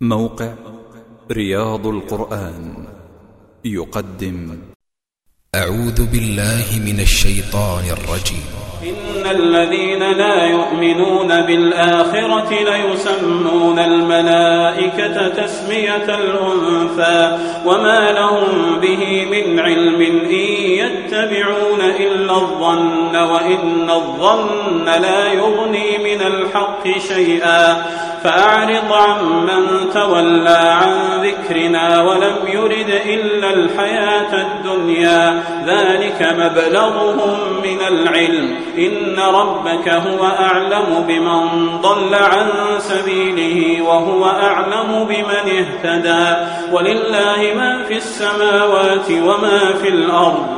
موقع رياض القرآن يقدم. أعوذ بالله من الشيطان الرجيم. إن الذين لا يؤمنون بالآخرة ليسمون الملائكة تسمية الأنثى وما لهم به من علم إن يتبعون إلا الظن وإن الظن لا يغني من الحق شيئا فأعرض عمن تولى عن ذكرنا ولم يرد إلا الحياة الدنيا ذلك مبلغهم من العلم إن ربك هو أعلم بمن ضل عن سبيله وهو أعلم بمن اهتدى ولله ما في السماوات وما في الأرض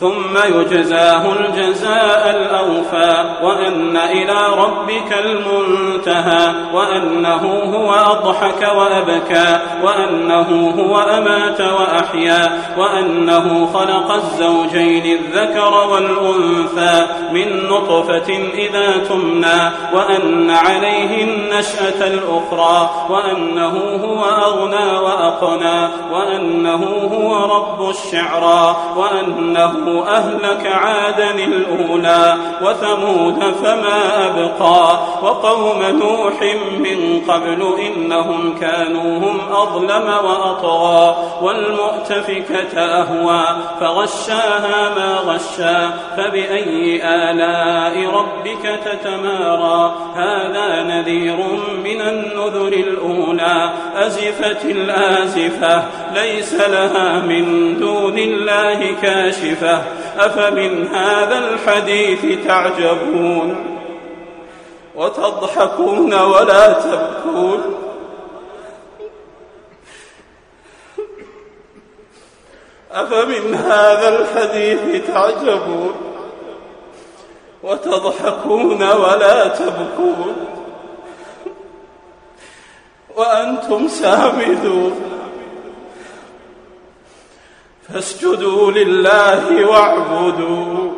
ثم يجزاه الجزاء الأوفى وأن إلى ربك المنتهى وأنه هو أضحك وأبكى وأنه هو أمات وأحيا وأنه خلق الزوجين الذكر والأنثى من نطفة إذا تمنى وأن عليه النشأة الأخرى وأنه هو أغنى وأقنى وأنه هو رب الشعرى أهلك عادا الأولى وثمود فما أبقى وقوم نوح من قبل إنهم كانوا هم أظلم وأطغى والمؤتفكة أهوى فغشاها ما غشا فبأي آلاء ربك تتمارى هذا نذير من النذر الأولى أزفت الآزفة ليس لها من دون الله كاشفة. أفمن هذا الحديث تعجبون؟ وتضحكون ولا تبكون؟ أفمن هذا الحديث تعجبون؟ وتضحكون ولا تبكون؟ وأنتم سامدون. فاسجدوا لله واعبدوا.